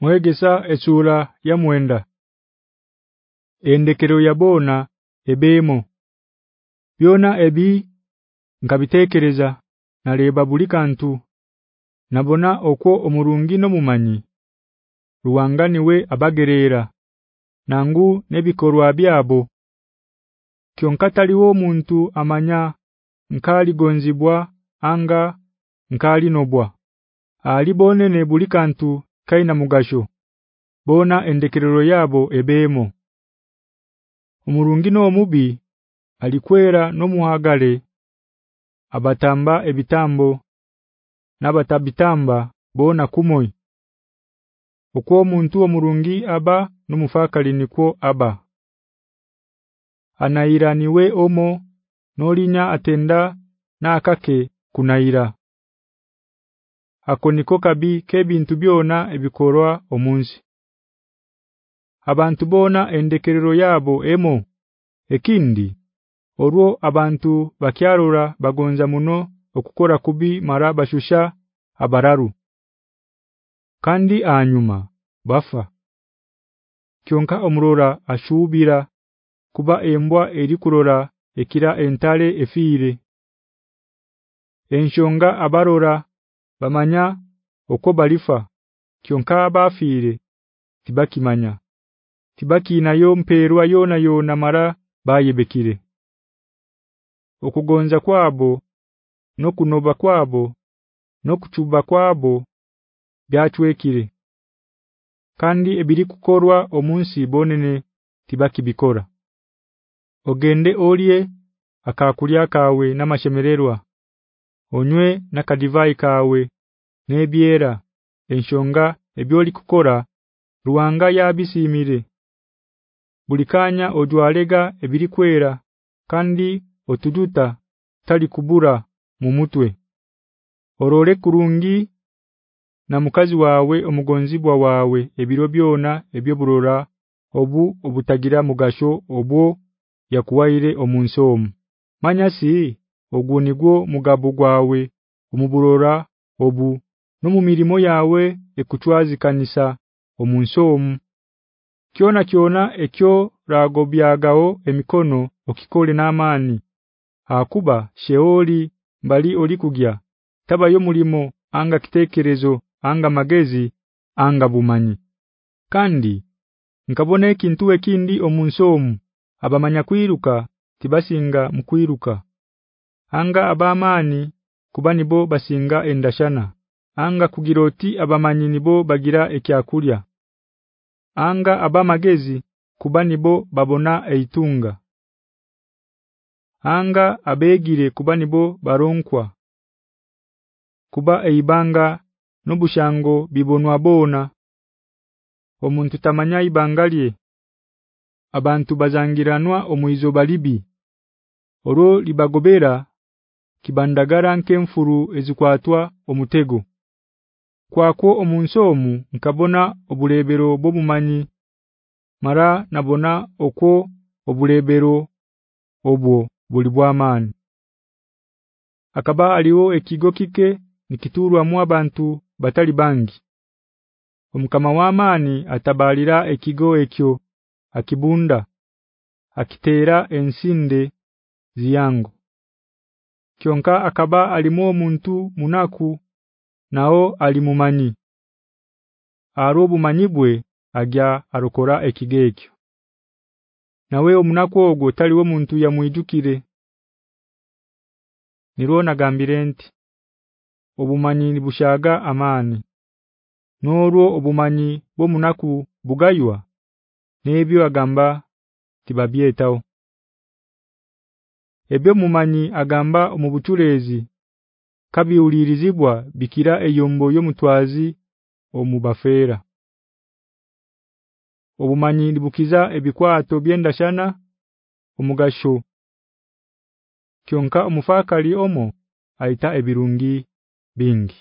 mwegesa echura ya mwenda. Endekero yabona ebemo byona ebi nkabitekereza naleba buli kantu. Nabona okwo omurungi no mumanyi ruwanganiwe abagerera nangu nebikorwa byabo. Kyonkataliwo omuntu amanya nkali gonzibwa anga nkali nobwa. Alibone ne buli kantu kaina mugasho bona endekerero yabo ebemo. Omurungi no mubi alikwera no muhagale abatamba ebitambo nabatabitamba bona kumoi. Okwo omuntu omurungi aba numufakali nikwo aba. Anairaniwe omo nolinya atenda nakake akake kunaira akoniko kabi kebintu byona ebikorwa omunsi. Abantu bona endekerero yabo emo. Ekindi orwo abantu bakyarura bagonza muno okukora kubi mara bashusha abararu. Kandi anyuma bafa. Kyonka omurora ashubira kuba embwa eri kurora ekira entale efire enshonga abarora bamanya okwo balifa kyonka abafire tibakimanya. Tibaki nayo mperwa yona yona mara bayebekire. Okugonza kwabo nokunoba kwabo nokuchuba kwabo byachwekire kandi ebiri kukorwa omunsi bonene tibaki bikora ogende olye akakulya kawe namashemererwa onywe nakadivai kawe nebyera enshonga ebyoli kukora ruwanga yabisimire. Bulikanya ojwalega ebiri kwera kandi otujuta tali kubura mu mutwe. Orole kurungi na mukazi wawe omugonzibwa wawe ebiro byona ebyo burora obu obutagira mugasho obwo yakuwaire omunsomu manyasi ogunigwo mugabo gwawe omuburora obu no mumirimo yawe ekuchwazi kanisa omunsomu. Kyona kyona ekyo rago byagao emikono okikole namani akuba sheoli mbali oli kugya tabayo mulimo anga kitekerezo anga magezi anga bumanyi. Kandi nkabona ekintu ekindi omunsomu abamanya kwiruka tibasinga mkwiruka anga abamani kubani bo basinga endashana anga kugiroti abamanyi nibo bagira ekyakulya. Anga abamagezi kubani bo babona eitunga. Anga abegire kubani bo baronkwa. Kuba eibanga nobushango bibonwa bona. Omuntu tamanya ibangalie abantu bazangiranwa omuizo balibi. Oro libagobera kibandagara nkemfuru ezikwatwa omutego. Kwako omunsomu nkabona obulebero bobumanyi mara nabona okwo obulebero obwo bulibwa amani akaba aliwo ekigo kike nikiturwa mu abantu batali bangi. Omukama wa amani atabalira ekigo ekyo akibunda akitera ensinde ziyango kyonka akaba alimu omuntu munaku nao alimumanyi arobu manyibwe agya arokora ekigekyo nawe omunaku ogwo taliwo muntu yamwijukire. Nirona gambirenti obumanyi bushaga amani norwo obumanyi bomunaku bugaywa nebyo agamba tibabyetaho ebyo mumanyi agamba omubuchurezi kabiulirizibwa bikira eyombo yomutwazi omubafera obumanyi ndibukiza ebikwato byendashana omugasho. Kyonka omufakali omo aita ebirungi bingi